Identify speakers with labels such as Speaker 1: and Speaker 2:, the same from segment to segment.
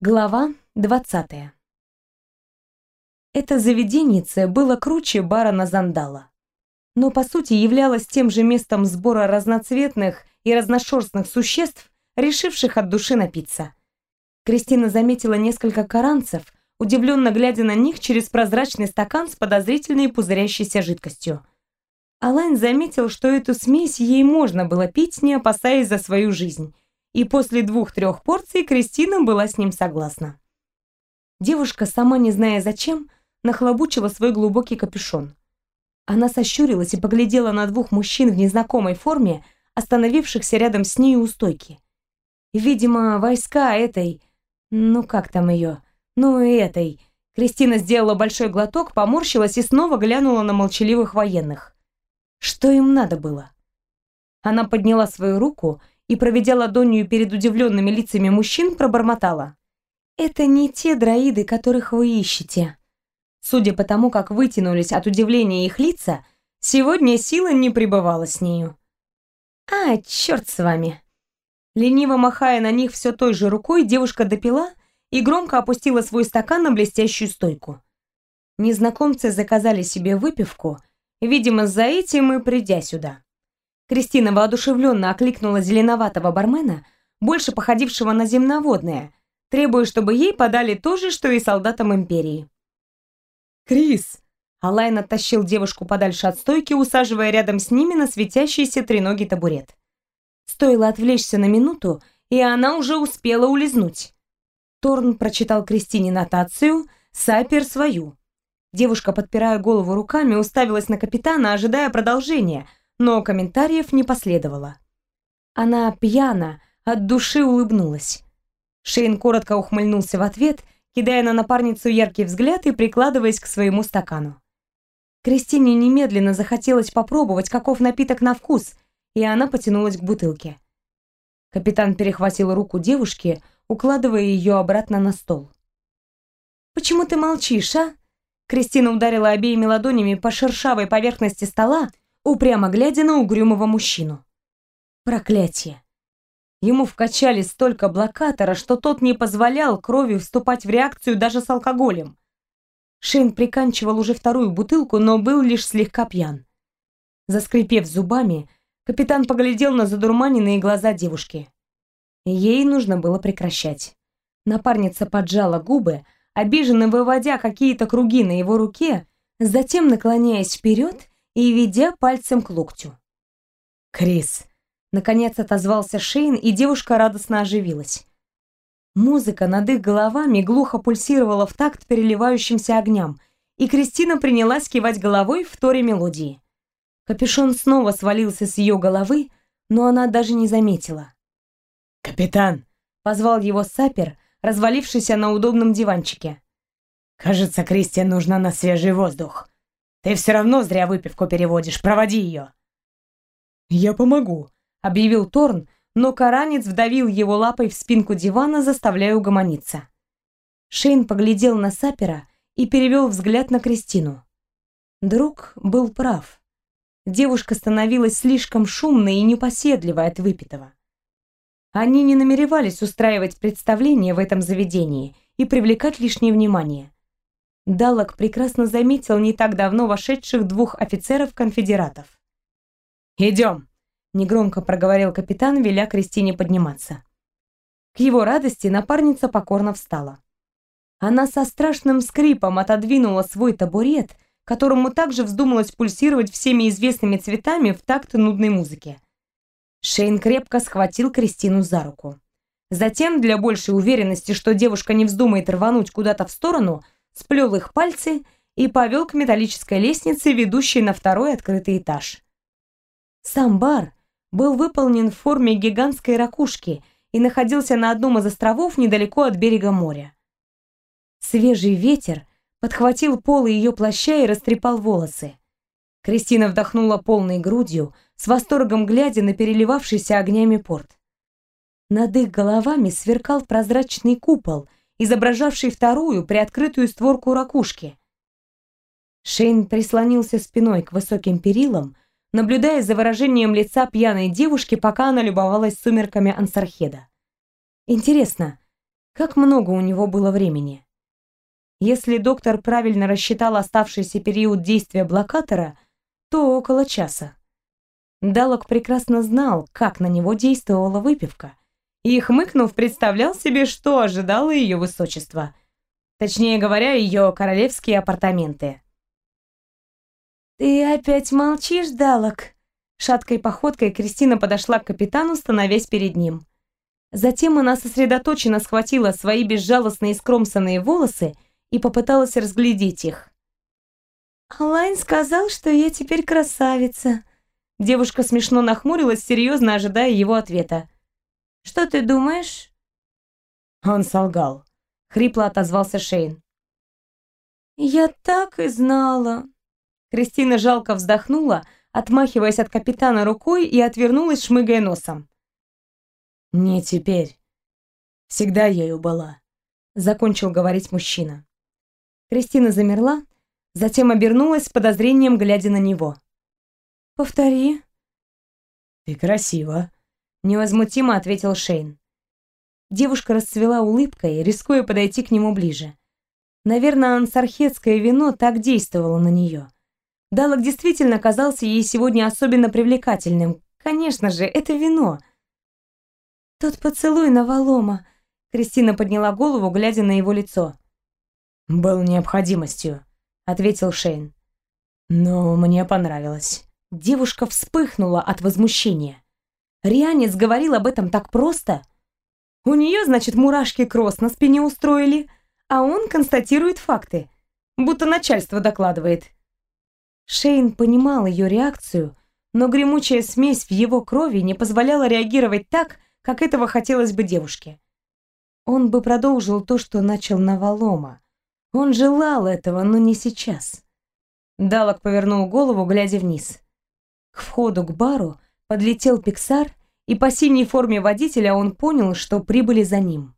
Speaker 1: Глава 20. Это заведенице было круче бара на Зандала, но по сути являлось тем же местом сбора разноцветных и разношерстных существ, решивших от души напиться. Кристина заметила несколько каранцев, удивленно глядя на них через прозрачный стакан с подозрительной пузырящейся жидкостью. Алайн заметил, что эту смесь ей можно было пить, не опасаясь за свою жизнь – и после двух-трех порций Кристина была с ним согласна. Девушка, сама не зная зачем, нахлобучила свой глубокий капюшон. Она сощурилась и поглядела на двух мужчин в незнакомой форме, остановившихся рядом с ней у стойки. Видимо, войска этой... Ну, как там ее? Ну, этой... Кристина сделала большой глоток, поморщилась и снова глянула на молчаливых военных. Что им надо было? Она подняла свою руку и, проведя ладонью перед удивленными лицами мужчин, пробормотала. «Это не те дроиды, которых вы ищете». Судя по тому, как вытянулись от удивления их лица, сегодня сила не пребывала с нею. «А, черт с вами!» Лениво махая на них все той же рукой, девушка допила и громко опустила свой стакан на блестящую стойку. Незнакомцы заказали себе выпивку, видимо, за этим и придя сюда. Кристина воодушевленно окликнула зеленоватого бармена, больше походившего на земноводное, требуя, чтобы ей подали то же, что и солдатам Империи.
Speaker 2: «Крис!»
Speaker 1: Алайн оттащил девушку подальше от стойки, усаживая рядом с ними на светящийся треногий табурет. Стоило отвлечься на минуту, и она уже успела улизнуть. Торн прочитал Кристине нотацию, Сапер свою. Девушка, подпирая голову руками, уставилась на капитана, ожидая продолжения, но комментариев не последовало. Она пьяно, от души улыбнулась. Шейн коротко ухмыльнулся в ответ, кидая на напарницу яркий взгляд и прикладываясь к своему стакану. Кристине немедленно захотелось попробовать, каков напиток на вкус, и она потянулась к бутылке. Капитан перехватил руку девушки, укладывая ее обратно на стол. «Почему ты молчишь, а?» Кристина ударила обеими ладонями по шершавой поверхности стола, упрямо глядя на угрюмого мужчину. Проклятие. Ему вкачали столько блокатора, что тот не позволял крови вступать в реакцию даже с алкоголем. Шейн приканчивал уже вторую бутылку, но был лишь слегка пьян. Заскрипев зубами, капитан поглядел на задурманенные глаза девушки. Ей нужно было прекращать. Напарница поджала губы, обиженно выводя какие-то круги на его руке, затем наклоняясь вперед и ведя пальцем к локтю. «Крис!» Наконец отозвался Шейн, и девушка радостно оживилась. Музыка над их головами глухо пульсировала в такт переливающимся огням, и Кристина принялась кивать головой в торе мелодии. Капюшон снова свалился с ее головы, но она даже не заметила.
Speaker 2: «Капитан!» — позвал его сапер, развалившийся на удобном диванчике. «Кажется, Кристи нужно на свежий воздух. Ты все равно зря выпивку переводишь. Проводи ее.
Speaker 1: Я помогу, объявил Торн, но Каранец вдавил его лапой в спинку дивана, заставляя угомониться. Шейн поглядел на Сапера и перевел взгляд на Кристину. Друг был прав. Девушка становилась слишком шумной и непоседливой от выпитого. Они не намеревались устраивать представление в этом заведении и привлекать лишнее внимание. Даллок прекрасно заметил не так давно вошедших двух офицеров-конфедератов.
Speaker 2: «Идем!»
Speaker 1: — негромко проговорил капитан, веля Кристине подниматься. К его радости напарница покорно встала. Она со страшным скрипом отодвинула свой табурет, которому также вздумалось пульсировать всеми известными цветами в такт нудной музыки. Шейн крепко схватил Кристину за руку. Затем, для большей уверенности, что девушка не вздумает рвануть куда-то в сторону, — сплел их пальцы и повел к металлической лестнице, ведущей на второй открытый этаж. Сам бар был выполнен в форме гигантской ракушки и находился на одном из островов недалеко от берега моря. Свежий ветер подхватил полы ее плаща и растрепал волосы. Кристина вдохнула полной грудью, с восторгом глядя на переливавшийся огнями порт. Над их головами сверкал прозрачный купол, изображавший вторую приоткрытую створку ракушки. Шейн прислонился спиной к высоким перилам, наблюдая за выражением лица пьяной девушки, пока она любовалась сумерками Ансархеда. Интересно, Как много у него было времени. Если доктор правильно рассчитал оставшийся период действия блокатора, то около часа. Далок прекрасно знал, как на него действовала выпивка, и, хмыкнув, представлял себе, что ожидало ее высочество. Точнее говоря, ее королевские апартаменты. «Ты опять молчишь, Далок?» Шаткой походкой Кристина подошла к капитану, становясь перед ним. Затем она сосредоточенно схватила свои безжалостные скромсанные волосы и попыталась разглядеть их. «Алайн сказал, что я теперь красавица». Девушка смешно нахмурилась, серьезно ожидая его ответа. «Что ты думаешь?»
Speaker 2: Он солгал. Хрипло отозвался Шейн.
Speaker 1: «Я так и знала». Кристина жалко вздохнула, отмахиваясь от капитана рукой и отвернулась, шмыгая носом.
Speaker 2: «Не теперь. Всегда ею была», — закончил говорить мужчина.
Speaker 1: Кристина замерла, затем обернулась с подозрением, глядя на него. «Повтори».
Speaker 2: «Ты красива», —
Speaker 1: невозмутимо ответил Шейн. Девушка расцвела улыбкой, рискуя подойти к нему ближе. Наверное, ансархетское вино так действовало на нее. Далок действительно казался ей сегодня особенно привлекательным. Конечно же, это вино. «Тот поцелуй на Валома», — Кристина подняла голову, глядя на его лицо.
Speaker 2: «Был необходимостью», — ответил Шейн. «Но мне понравилось».
Speaker 1: Девушка вспыхнула от возмущения. Рианец говорил об этом так просто. У нее, значит, мурашки кросс на спине устроили, а он констатирует факты, будто начальство докладывает. Шейн понимал ее реакцию, но гремучая смесь в его крови не позволяла реагировать так, как этого хотелось бы девушке. Он бы продолжил то, что начал Навалома, он желал этого, но не сейчас. Далок повернул голову, глядя вниз. К входу к бару подлетел Пиксар, и по синей форме водителя он понял, что прибыли за ним.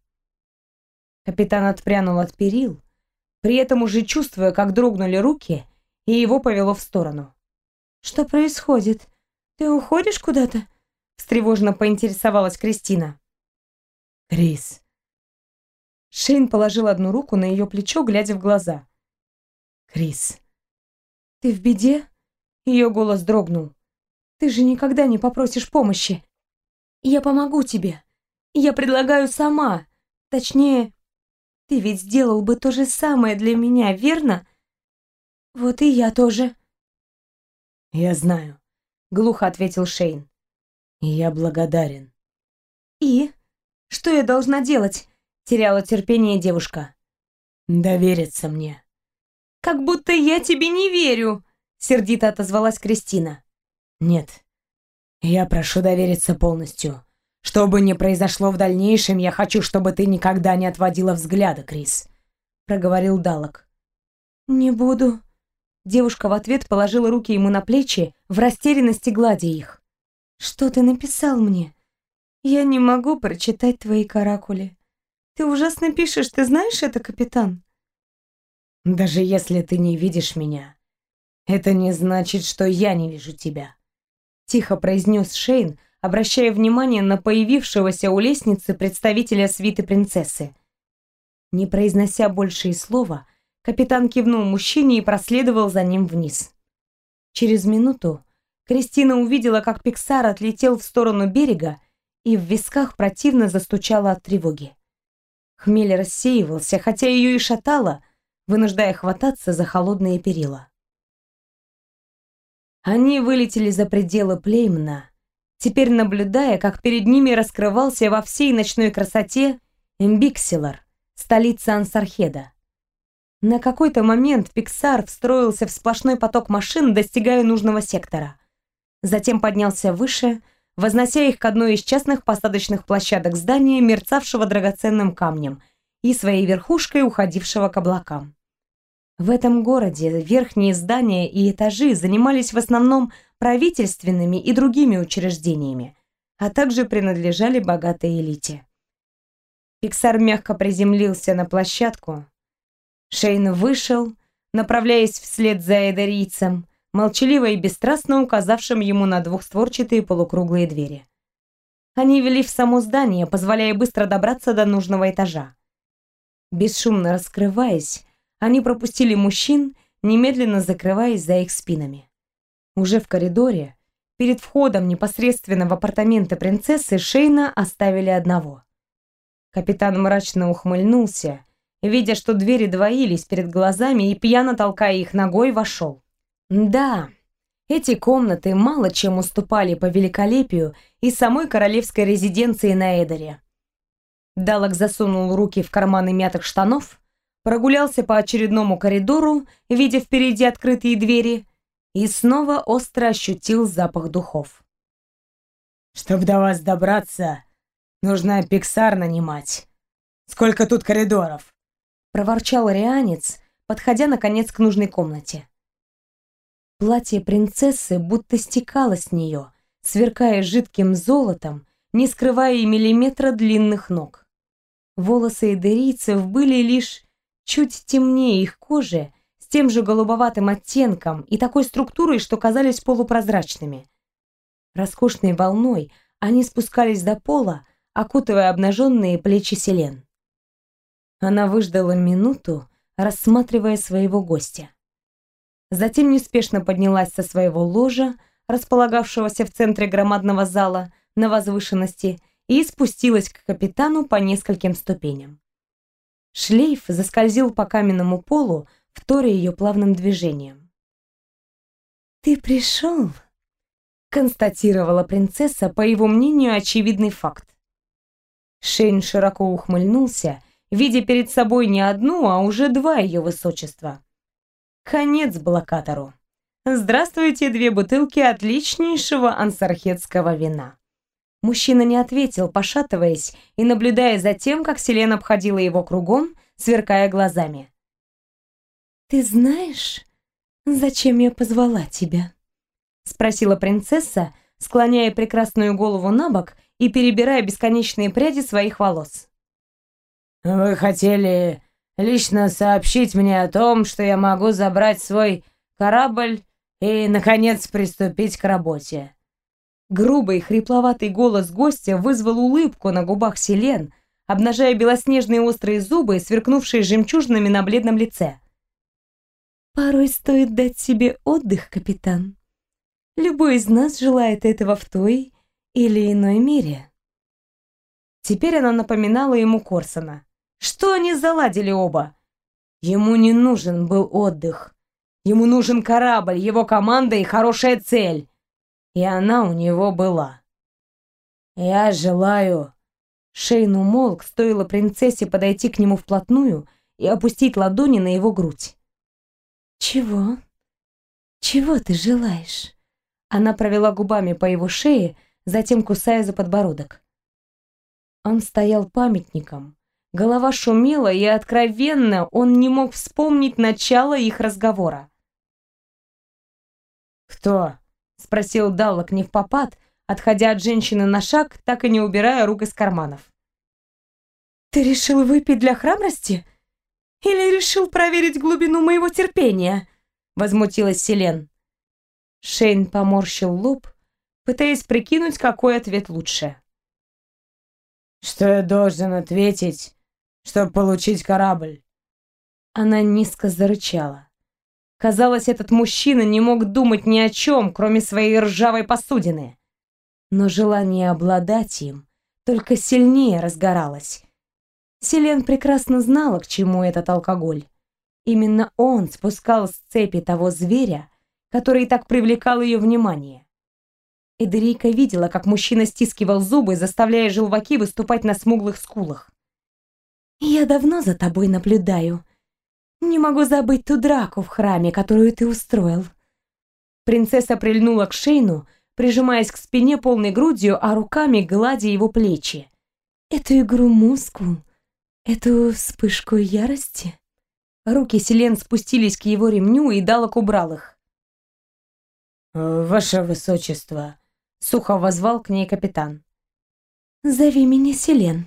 Speaker 1: Капитан отпрянул от перил, при этом уже чувствуя, как дрогнули руки, и его повело в сторону. «Что происходит? Ты уходишь куда-то?» встревоженно поинтересовалась Кристина.
Speaker 2: «Крис,
Speaker 1: Шейн положил одну руку на ее плечо, глядя в глаза.
Speaker 2: «Крис».
Speaker 1: «Ты в беде?» Ее голос дрогнул. «Ты же никогда не попросишь помощи. Я помогу тебе. Я предлагаю сама. Точнее, ты ведь сделал бы то же самое для меня, верно? Вот и я тоже».
Speaker 2: «Я знаю», — глухо ответил Шейн. «И я благодарен».
Speaker 1: «И? Что я должна делать? Теряла терпение девушка.
Speaker 2: «Довериться мне».
Speaker 1: «Как будто я тебе не верю», — сердито отозвалась Кристина.
Speaker 2: «Нет, я прошу довериться полностью. Что бы ни произошло в дальнейшем, я хочу, чтобы ты никогда не отводила взгляда, Крис», — проговорил Далок.
Speaker 1: «Не буду». Девушка в ответ положила руки ему на плечи, в растерянности гладя их. «Что ты написал мне? Я не могу прочитать твои каракули». Ты ужасно пишешь, ты знаешь это, капитан?
Speaker 2: Даже если ты не видишь меня, это не значит, что я не вижу тебя.
Speaker 1: Тихо произнес Шейн, обращая внимание на появившегося у лестницы представителя свиты принцессы. Не произнося больше и слова, капитан кивнул мужчине и проследовал за ним вниз. Через минуту Кристина увидела, как Пиксар отлетел в сторону берега, и в висках противно застучало от тревоги. Хмель рассеивался, хотя ее и шатало, вынуждая хвататься за холодные перила. Они вылетели за пределы Плеймна, теперь наблюдая, как перед ними раскрывался во всей ночной красоте Эмбиксилар, столица Ансархеда. На какой-то момент Пиксар встроился в сплошной поток машин, достигая нужного сектора. Затем поднялся выше, вознося их к одной из частных посадочных площадок здания, мерцавшего драгоценным камнем, и своей верхушкой уходившего к облакам. В этом городе верхние здания и этажи занимались в основном правительственными и другими учреждениями, а также принадлежали богатой элите. Пиксар мягко приземлился на площадку. Шейн вышел, направляясь вслед за эдерийцем, молчаливо и бесстрастно указавшим ему на двухстворчатые полукруглые двери. Они вели в само здание, позволяя быстро добраться до нужного этажа. Бесшумно раскрываясь, они пропустили мужчин, немедленно закрываясь за их спинами. Уже в коридоре, перед входом непосредственно в апартаменты принцессы, Шейна оставили одного. Капитан мрачно ухмыльнулся, видя, что двери двоились перед глазами и, пьяно толкая их ногой, вошел. Да, эти комнаты мало чем уступали по великолепию и самой королевской резиденции на Эдере. Далок засунул руки в карманы мятых штанов, прогулялся по очередному коридору, видя впереди открытые двери, и снова остро ощутил запах духов.
Speaker 2: «Чтоб до вас добраться, нужно пиксар нанимать. Сколько тут коридоров?»
Speaker 1: проворчал Рианец, подходя наконец к нужной комнате. Платье принцессы будто стекало с нее, сверкая жидким золотом, не скрывая и миллиметра длинных ног. Волосы эдерийцев были лишь чуть темнее их кожи, с тем же голубоватым оттенком и такой структурой, что казались полупрозрачными. Роскошной волной они спускались до пола, окутывая обнаженные плечи Селен. Она выждала минуту, рассматривая своего гостя. Затем неспешно поднялась со своего ложа, располагавшегося в центре громадного зала на возвышенности, и спустилась к капитану по нескольким ступеням. Шлейф заскользил по каменному полу, вторя ее плавным движением. «Ты пришел?» — констатировала принцесса, по его мнению, очевидный факт. Шейн широко ухмыльнулся, видя перед собой не одну, а уже два ее высочества. Конец блокатору. Здравствуйте, две бутылки отличнейшего ансархетского вина. Мужчина не ответил, пошатываясь и наблюдая за тем, как Селена обходила его кругом, сверкая глазами. «Ты знаешь, зачем я позвала тебя?» — спросила принцесса, склоняя прекрасную голову на бок и перебирая бесконечные пряди своих волос.
Speaker 2: «Вы хотели лично сообщить мне о том, что я могу забрать свой корабль и, наконец, приступить к работе».
Speaker 1: Грубый, хрипловатый голос гостя вызвал улыбку на губах Селен, обнажая белоснежные острые зубы, сверкнувшие жемчужинами на бледном лице. «Порой стоит дать себе отдых, капитан. Любой из нас желает этого в той или иной мере». Теперь она напоминала ему Корсона. Что они заладили оба? Ему не нужен был отдых. Ему нужен корабль, его команда и хорошая цель. И она у него была. «Я желаю...» Шейн умолк, стоило принцессе подойти к нему вплотную и опустить ладони на его грудь. «Чего? Чего ты желаешь?» Она провела губами по его шее, затем кусая за подбородок. Он стоял памятником, Голова шумела, и откровенно он не мог вспомнить начало их разговора.
Speaker 2: «Кто?»
Speaker 1: — спросил Даллок не в попад, отходя от женщины на шаг, так и не убирая рук из карманов. «Ты решил выпить для храбрости? Или решил проверить глубину моего терпения?» — возмутилась Селен. Шейн поморщил лоб, пытаясь прикинуть, какой ответ лучше.
Speaker 2: «Что я должен ответить чтобы получить корабль.
Speaker 1: Она низко зарычала. Казалось, этот мужчина не мог думать ни о чем, кроме своей ржавой посудины. Но желание обладать им только сильнее разгоралось. Селен прекрасно знала, к чему этот алкоголь. Именно он спускал с цепи того зверя, который так привлекал ее внимание. Эдерийка видела, как мужчина стискивал зубы, заставляя желваки выступать на смуглых скулах. «Я давно за тобой наблюдаю. Не могу забыть ту драку в храме, которую ты устроил». Принцесса прильнула к Шейну, прижимаясь к спине полной грудью, а руками гладя его плечи. «Эту игру мускул, эту вспышку ярости?» Руки Селен спустились к его ремню, и Далок убрал их.
Speaker 2: «Ваше Высочество», — сухо возвал к ней капитан.
Speaker 1: «Зови меня Селен»,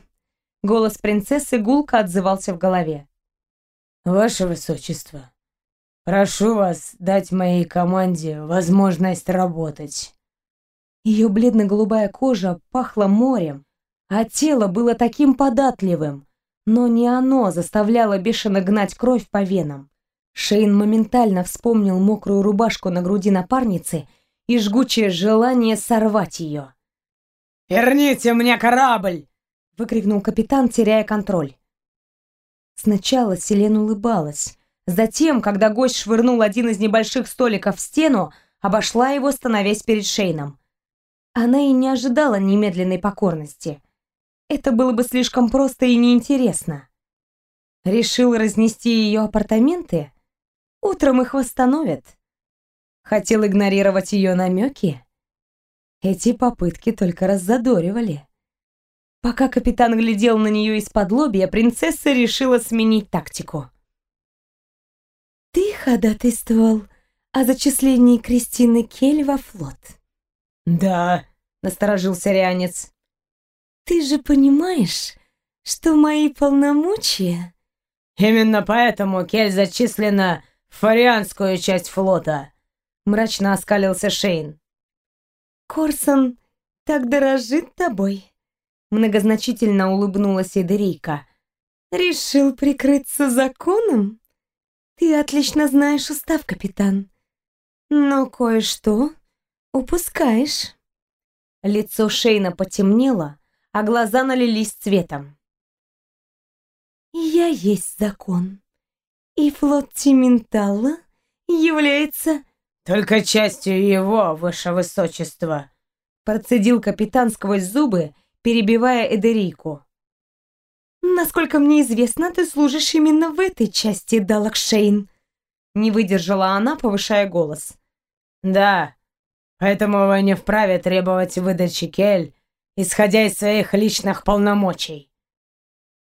Speaker 1: Голос принцессы гулко отзывался в голове.
Speaker 2: «Ваше Высочество, прошу вас дать моей команде возможность работать».
Speaker 1: Ее бледно-голубая кожа пахла морем, а тело было таким податливым, Но не оно заставляло бешено гнать кровь по венам. Шейн моментально вспомнил мокрую рубашку на груди напарницы и жгучее желание сорвать ее.
Speaker 2: «Верните мне корабль!»
Speaker 1: — выкрикнул капитан, теряя контроль. Сначала Селен улыбалась. Затем, когда гость швырнул один из небольших столиков в стену, обошла его, становясь перед Шейном. Она и не ожидала немедленной покорности. Это было бы слишком просто и неинтересно. Решил разнести ее апартаменты? Утром их восстановят. Хотел игнорировать ее намеки? Эти попытки только раззадоривали. Пока капитан глядел на нее из-под лобья, принцесса решила сменить тактику. «Ты ходатайствовал о зачислении Кристины Кель во флот?»
Speaker 2: «Да», — насторожился Рянец.
Speaker 1: «Ты же понимаешь, что мои полномочия...»
Speaker 2: «Именно поэтому Кель зачислена в фарианскую часть флота», — мрачно оскалился Шейн.
Speaker 1: «Корсон так дорожит тобой», Многозначительно улыбнулась Эдерейка. «Решил прикрыться законом? Ты отлично знаешь устав, капитан. Но кое-что упускаешь». Лицо Шейна потемнело, а глаза налились цветом. «Я есть закон, и флот Тиментала является...»
Speaker 2: «Только частью его, ваше высочество», процедил капитан сквозь зубы перебивая Эдерику.
Speaker 1: «Насколько мне известно, ты служишь именно в этой части, Далакшейн», не выдержала она, повышая голос.
Speaker 2: «Да, поэтому вы не вправе требовать выдачи Кель, исходя из своих личных полномочий».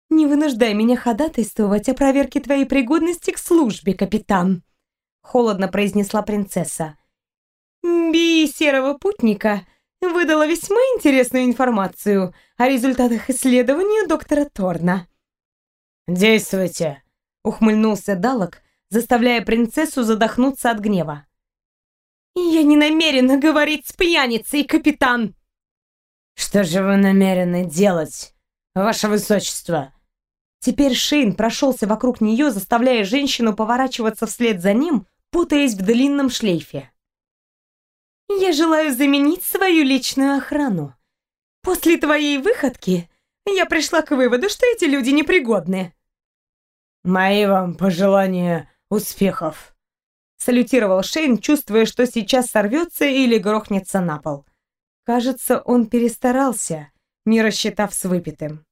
Speaker 1: «Не вынуждай меня ходатайствовать о проверке твоей пригодности к службе, капитан», холодно произнесла принцесса. «Би серого путника выдала весьма интересную информацию о результатах исследования доктора Торна.
Speaker 2: «Действуйте!» — ухмыльнулся Далок, заставляя принцессу задохнуться от гнева.
Speaker 1: «Я не намерена говорить с пьяницей, капитан!»
Speaker 2: «Что же вы намерены делать, ваше высочество?»
Speaker 1: Теперь Шейн прошелся вокруг нее, заставляя женщину поворачиваться вслед за ним, путаясь в длинном шлейфе. Я желаю заменить свою личную охрану. После твоей выходки я пришла к выводу, что эти люди непригодны.
Speaker 2: Мои вам пожелания успехов.
Speaker 1: Салютировал Шейн, чувствуя, что сейчас сорвется или грохнется на пол. Кажется, он перестарался, не рассчитав с выпитым.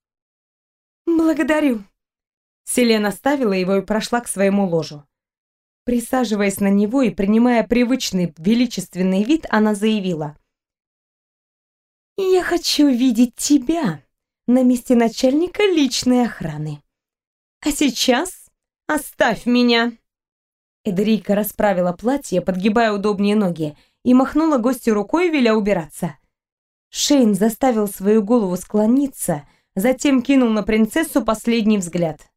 Speaker 1: «Благодарю». Селена ставила его и прошла к своему ложу. Присаживаясь на него и принимая привычный величественный вид, она заявила. «Я хочу видеть тебя на месте начальника личной охраны. А сейчас оставь меня!» Эдерика расправила платье, подгибая удобнее ноги, и махнула гостю рукой, веля убираться. Шейн заставил свою голову склониться, затем кинул на принцессу последний взгляд.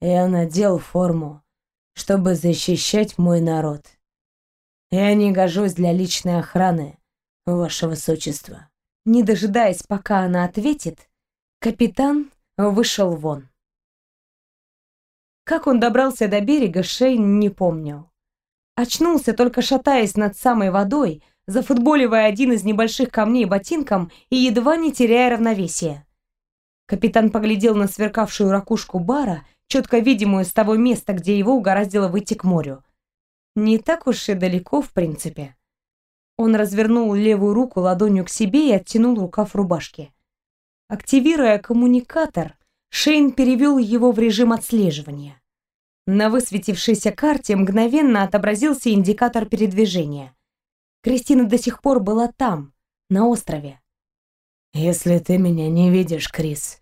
Speaker 2: «Я надел форму чтобы защищать мой народ. Я не гожусь для личной охраны, ваше высочество».
Speaker 1: Не дожидаясь, пока она ответит, капитан вышел вон. Как он добрался до берега, Шейн не помнил. Очнулся, только шатаясь над самой водой, зафутболивая один из небольших камней ботинком и едва не теряя равновесия. Капитан поглядел на сверкавшую ракушку бара четко видимую с того места, где его угораздило выйти к морю. Не так уж и далеко, в принципе. Он развернул левую руку ладонью к себе и оттянул рукав рубашки. Активируя коммуникатор, Шейн перевел его в режим отслеживания. На высветившейся карте мгновенно отобразился индикатор передвижения. Кристина до сих пор была там, на острове.
Speaker 2: «Если ты меня не видишь, Крис,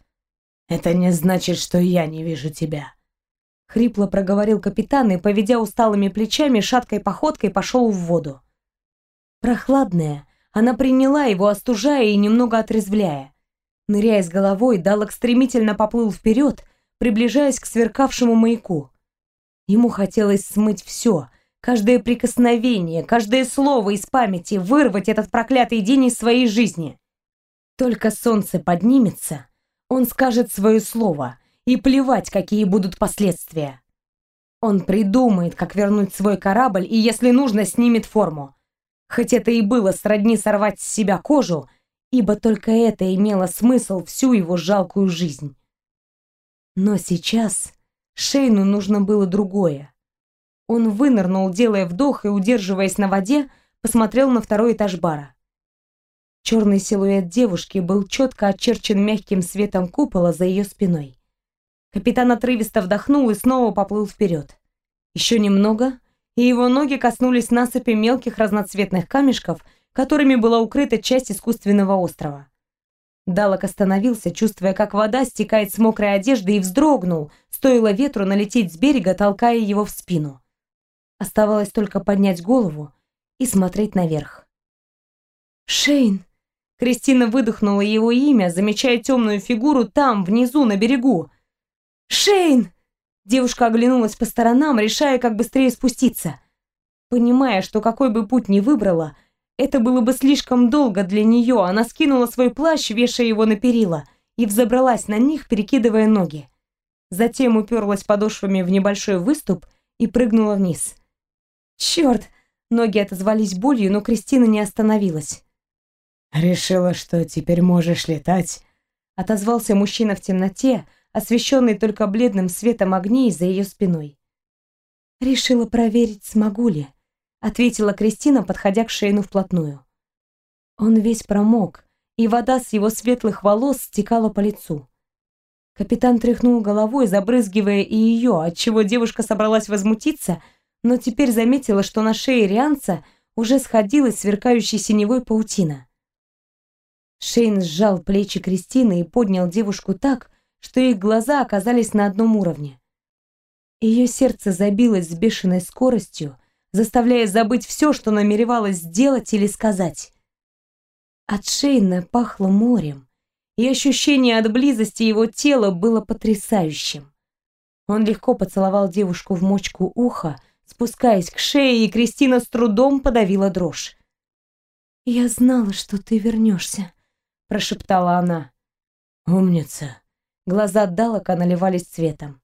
Speaker 2: это не значит, что я не вижу тебя.
Speaker 1: Хрипло проговорил капитан и, поведя усталыми плечами, шаткой походкой пошел в воду. Прохладная, она приняла его, остужая и немного отрезвляя. Ныряя с головой, Далок стремительно поплыл вперед, приближаясь к сверкавшему маяку. Ему хотелось смыть все, каждое прикосновение, каждое слово из памяти, вырвать этот проклятый день из своей жизни. Только солнце поднимется, Он скажет свое слово, и плевать, какие будут последствия. Он придумает, как вернуть свой корабль, и, если нужно, снимет форму. Хоть это и было сродни сорвать с себя кожу, ибо только это имело смысл всю его жалкую жизнь. Но сейчас Шейну нужно было другое. Он вынырнул, делая вдох и, удерживаясь на воде, посмотрел на второй этаж бара. Черный силуэт девушки был четко очерчен мягким светом купола за ее спиной. Капитан отрывисто вдохнул и снова поплыл вперед. Еще немного, и его ноги коснулись насыпи мелких разноцветных камешков, которыми была укрыта часть искусственного острова. Далок остановился, чувствуя, как вода стекает с мокрой одежды, и вздрогнул, стоило ветру налететь с берега, толкая его в спину. Оставалось только поднять голову и смотреть наверх. «Шейн!» Кристина выдохнула его имя, замечая темную фигуру там, внизу, на берегу. «Шейн!» Девушка оглянулась по сторонам, решая, как быстрее спуститься. Понимая, что какой бы путь ни выбрала, это было бы слишком долго для нее, она скинула свой плащ, вешая его на перила, и взобралась на них, перекидывая ноги. Затем уперлась подошвами в небольшой выступ и прыгнула вниз. «Черт!» Ноги отозвались болью, но Кристина не остановилась.
Speaker 2: «Решила, что теперь можешь летать?»
Speaker 1: Отозвался мужчина в темноте, освещенный только бледным светом огней за ее спиной. «Решила проверить, смогу ли», — ответила Кристина, подходя к Шейну вплотную. Он весь промок, и вода с его светлых волос стекала по лицу. Капитан тряхнул головой, забрызгивая и ее, отчего девушка собралась возмутиться, но теперь заметила, что на шее Рианца уже сходилась сверкающей синевой паутина. Шейн сжал плечи Кристины и поднял девушку так, что их глаза оказались на одном уровне. Ее сердце забилось с бешеной скоростью, заставляя забыть все, что намеревалась сделать или сказать. От Шейна пахло морем, и ощущение от близости его тела было потрясающим. Он легко поцеловал девушку в мочку уха, спускаясь к шее, и Кристина с трудом подавила дрожь. «Я знала, что ты вернешься», прошептала она.
Speaker 2: «Умница!»
Speaker 1: Глаза Далака наливались цветом.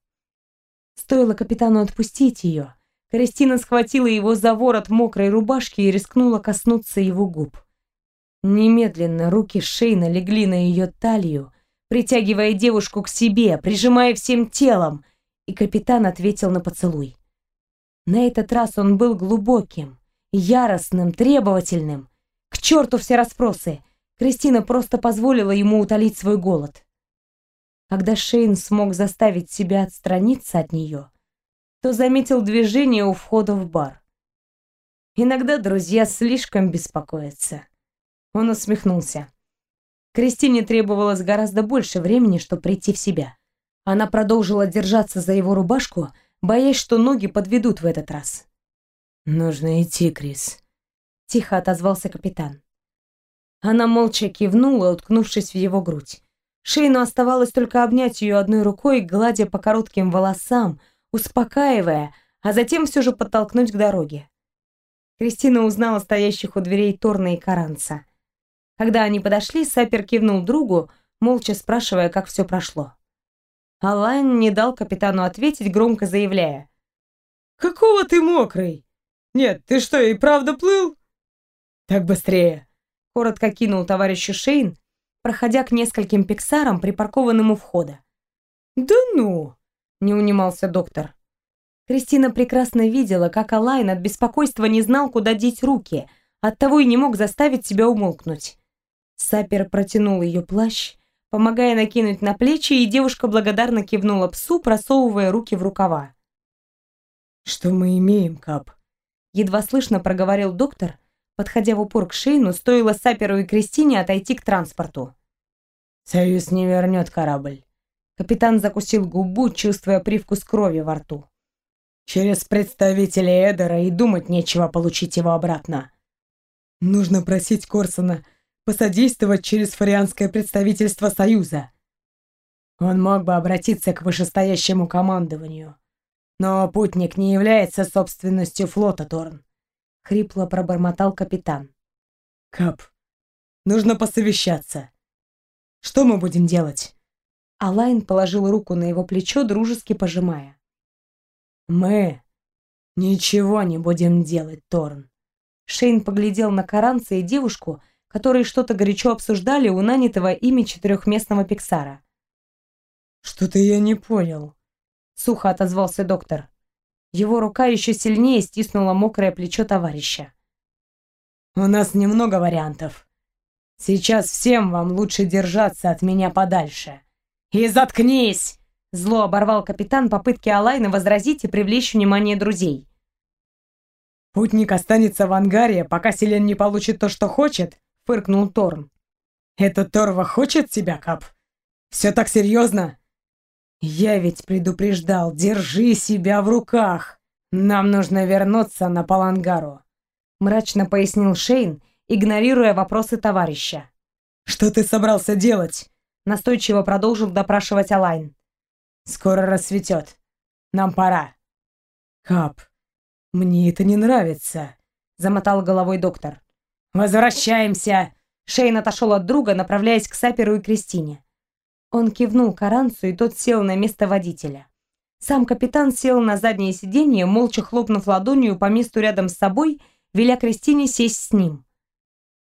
Speaker 1: Стоило капитану отпустить ее, Кристина схватила его за ворот мокрой рубашки и рискнула коснуться его губ. Немедленно руки Шейна легли на ее талию, притягивая девушку к себе, прижимая всем телом, и капитан ответил на поцелуй. На этот раз он был глубоким, яростным, требовательным. К черту все расспросы! Кристина просто позволила ему утолить свой голод. Когда Шейн смог заставить себя отстраниться от нее, то заметил движение у входа в бар. Иногда друзья слишком беспокоятся. Он усмехнулся. Кристине требовалось гораздо больше времени, чтобы прийти в себя. Она продолжила держаться за его рубашку, боясь, что ноги подведут в этот раз.
Speaker 2: «Нужно идти, Крис», —
Speaker 1: тихо отозвался капитан. Она молча кивнула, уткнувшись в его грудь. Шейну оставалось только обнять ее одной рукой, гладя по коротким волосам, успокаивая, а затем все же подтолкнуть к дороге. Кристина узнала стоящих у дверей Торна и Каранца. Когда они подошли, Сапер кивнул другу, молча спрашивая, как все прошло. Алайн не дал капитану ответить, громко заявляя.
Speaker 2: «Какого ты мокрый? Нет, ты что, и правда плыл?» «Так быстрее!»
Speaker 1: Коротко кинул товарищу Шейн, проходя к нескольким пиксарам, припаркованным у входа.
Speaker 2: «Да ну!» — не унимался доктор.
Speaker 1: Кристина прекрасно видела, как Алайн от беспокойства не знал, куда деть руки, оттого и не мог заставить себя умолкнуть. Сапер протянул ее плащ, помогая накинуть на плечи, и девушка благодарно кивнула псу, просовывая руки в рукава.
Speaker 2: «Что мы имеем, Кап?»
Speaker 1: Едва слышно проговорил доктор, Подходя в упор к Шейну, стоило Саперу и Кристине отойти к транспорту.
Speaker 2: «Союз не вернет корабль».
Speaker 1: Капитан закусил губу, чувствуя привкус крови во рту.
Speaker 2: «Через представителей Эдера и думать нечего получить его обратно. Нужно просить Корсона посодействовать через фарианское представительство Союза. Он мог бы обратиться к вышестоящему командованию. Но путник не является собственностью флота Торн
Speaker 1: хрипло пробормотал капитан.
Speaker 2: Кап, нужно посовещаться. Что мы будем делать?
Speaker 1: Алайн положил руку на его плечо, дружески пожимая.
Speaker 2: «Мы ничего не будем делать, Торн».
Speaker 1: Шейн поглядел на Каранца и девушку, которые что-то горячо обсуждали у нанятого ими четырехместного пиксара.
Speaker 2: «Что-то я не понял», —
Speaker 1: сухо отозвался доктор. Его рука еще сильнее стиснула мокрое плечо товарища.
Speaker 2: «У нас немного вариантов. Сейчас всем вам лучше держаться от меня подальше. И заткнись!»
Speaker 1: Зло оборвал капитан попытки Алайна возразить и привлечь внимание друзей.
Speaker 2: «Путник останется в ангаре, пока Селен не получит то, что хочет», — фыркнул Торн. «Это Торва хочет тебя, Кап? Все так серьезно?» «Я ведь предупреждал, держи себя в руках. Нам нужно вернуться на Палангару», — мрачно пояснил Шейн, игнорируя вопросы товарища. «Что ты собрался делать?» — настойчиво продолжил допрашивать Алайн. «Скоро рассветет. Нам пора». «Кап, мне это не нравится», — замотал головой доктор. «Возвращаемся!» Шейн отошел от друга, направляясь к Саперу и Кристине. Он кивнул Каранцу, и тот сел на место водителя. Сам капитан сел на заднее сиденье, молча хлопнув ладонью по месту рядом с собой, веля Кристине сесть с ним.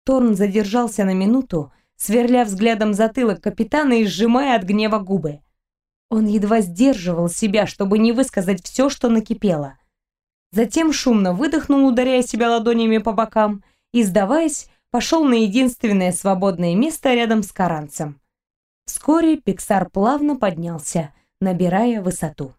Speaker 2: Торн задержался на минуту, сверля взглядом затылок капитана и сжимая от гнева губы. Он едва сдерживал себя, чтобы не высказать все, что накипело. Затем шумно выдохнул, ударяя себя ладонями по бокам, и, сдаваясь, пошел на единственное свободное место рядом с Каранцем. Вскоре Пиксар плавно поднялся, набирая высоту.